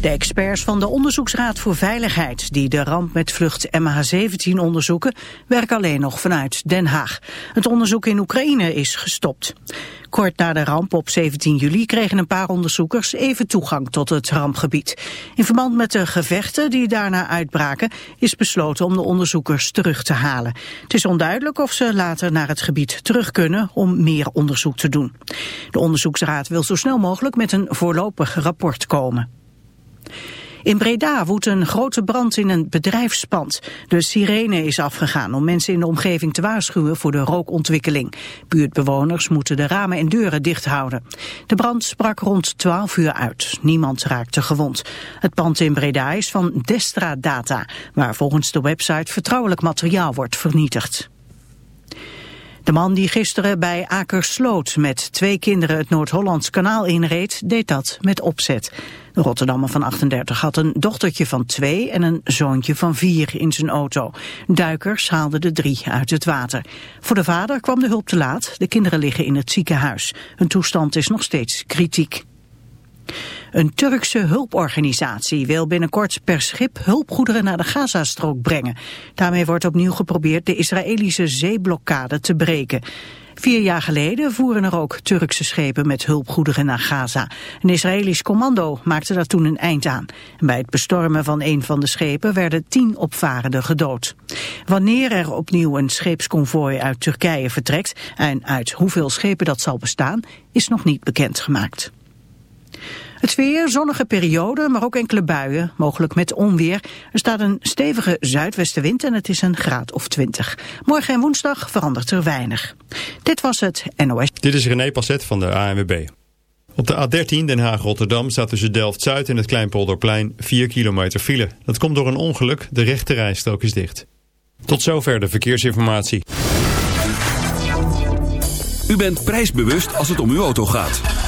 De experts van de Onderzoeksraad voor Veiligheid... die de ramp met vlucht MH17 onderzoeken... werken alleen nog vanuit Den Haag. Het onderzoek in Oekraïne is gestopt. Kort na de ramp op 17 juli kregen een paar onderzoekers even toegang tot het rampgebied. In verband met de gevechten die daarna uitbraken is besloten om de onderzoekers terug te halen. Het is onduidelijk of ze later naar het gebied terug kunnen om meer onderzoek te doen. De onderzoeksraad wil zo snel mogelijk met een voorlopig rapport komen. In Breda woedt een grote brand in een bedrijfspand. De sirene is afgegaan om mensen in de omgeving te waarschuwen voor de rookontwikkeling. Buurtbewoners moeten de ramen en deuren dicht houden. De brand sprak rond 12 uur uit. Niemand raakte gewond. Het pand in Breda is van Destra Data, waar volgens de website vertrouwelijk materiaal wordt vernietigd. De man die gisteren bij Akersloot met twee kinderen het Noord-Hollands kanaal inreed, deed dat met opzet. De Rotterdammer van 38 had een dochtertje van twee en een zoontje van vier in zijn auto. Duikers haalden de drie uit het water. Voor de vader kwam de hulp te laat. De kinderen liggen in het ziekenhuis. Hun toestand is nog steeds kritiek. Een Turkse hulporganisatie wil binnenkort per schip hulpgoederen naar de Gazastrook brengen. Daarmee wordt opnieuw geprobeerd de Israëlische zeeblokkade te breken. Vier jaar geleden voeren er ook Turkse schepen met hulpgoederen naar Gaza. Een Israëlisch commando maakte daar toen een eind aan. bij het bestormen van een van de schepen werden tien opvarenden gedood. Wanneer er opnieuw een scheepsconvooi uit Turkije vertrekt en uit hoeveel schepen dat zal bestaan, is nog niet bekendgemaakt. Het weer, zonnige periode, maar ook enkele buien, mogelijk met onweer. Er staat een stevige zuidwestenwind en het is een graad of 20. Morgen en woensdag verandert er weinig. Dit was het NOS. Dit is René Passet van de ANWB. Op de A13 Den Haag-Rotterdam staat tussen Delft-Zuid en het Kleinpolderplein 4 kilometer file. Dat komt door een ongeluk, de rechte rijstrook is dicht. Tot zover de verkeersinformatie. U bent prijsbewust als het om uw auto gaat.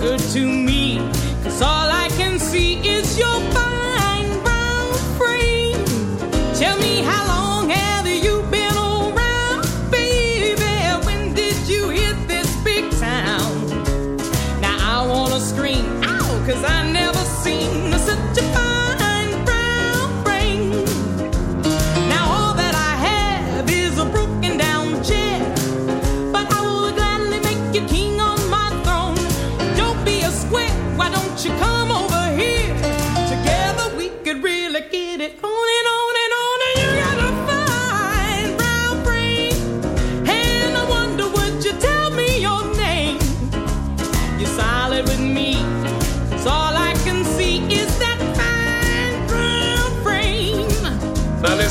good to me,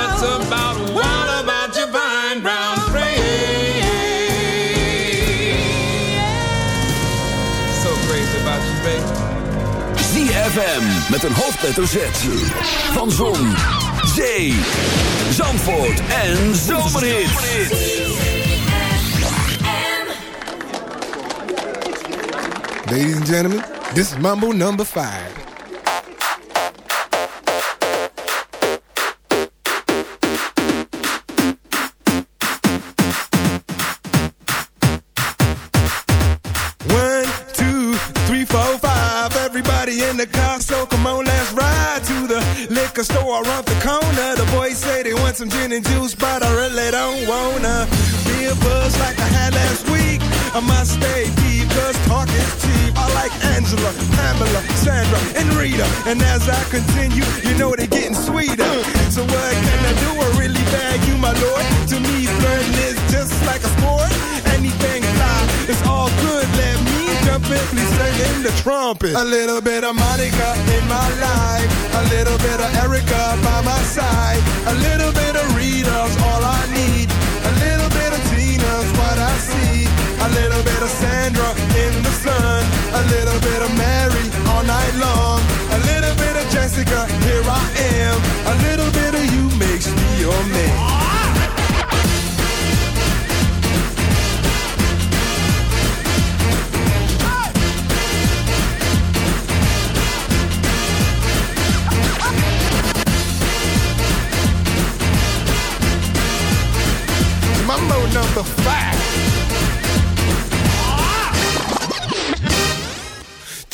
Nuts about. What about your fine brown frame? So crazy about you, baby. ZFM met een hoofdletter Z. Van Zon, Zee, Zandvoort en Zomerhits. Ladies and gentlemen, this is Mambo number five. Liquor store around the corner. The boys say they want some gin and juice, but I really don't wanna be a buzz like I had last week. I must stay deep, cause talk is cheap. I like Angela, Pamela, Sandra, and Rita. And as I continue, you know they're getting sweeter. So what can I do? I really bag you, my lord. To me, flirting is just like a sport. Anything fly, it's all good. Let me jump in, please sing in the trumpet. A little bit of Monica in my life.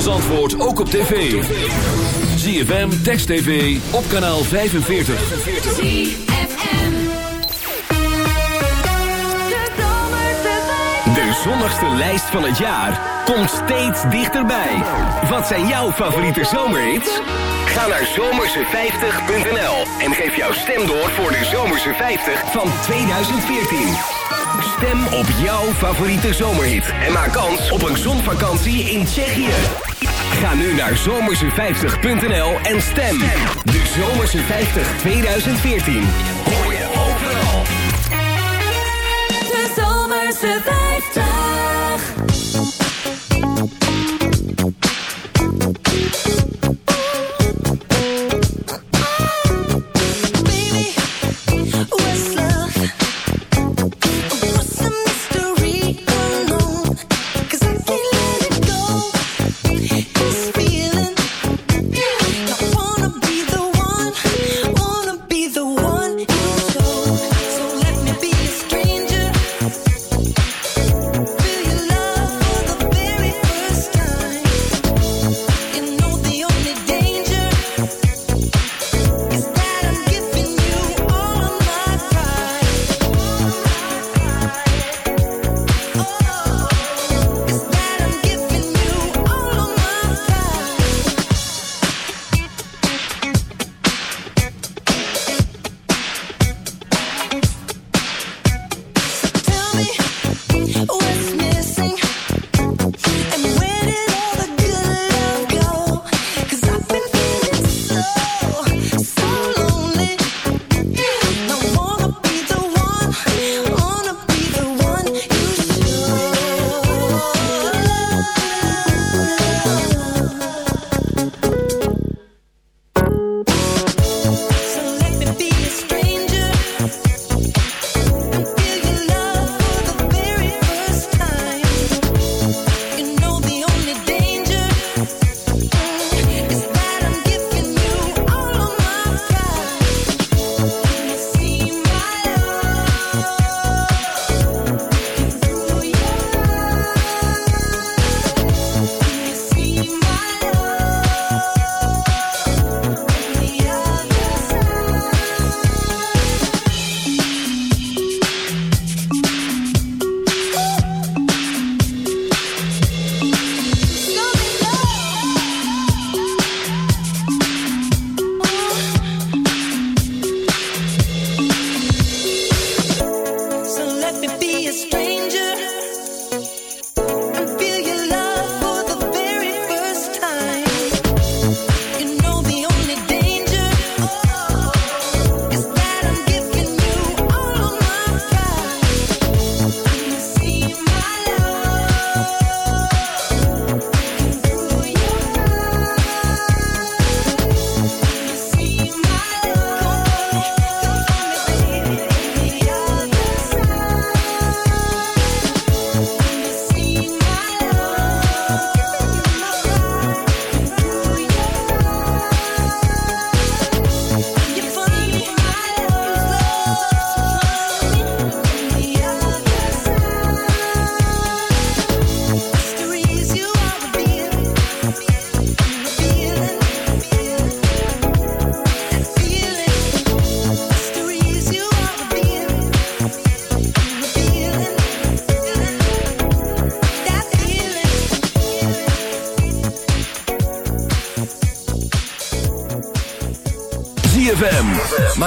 Als antwoord ook op tv. ZFM, Text TV, op kanaal 45. De zonnigste lijst van het jaar komt steeds dichterbij. Wat zijn jouw favoriete zomerhits? Ga naar zomerse50.nl en geef jouw stem door voor de Zomerse 50 van 2014. Stem op jouw favoriete zomerhit en maak kans op een zonvakantie in Tsjechië. Ga nu naar zomerse50.nl en stem. De Zomerse 50 2014. Hoor je overal. De Zomerse 50.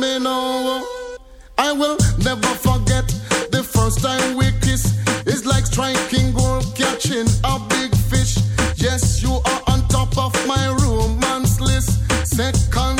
me know. I will never forget the first time we kiss. It's like striking gold, catching a big fish. Yes, you are on top of my romance list. Second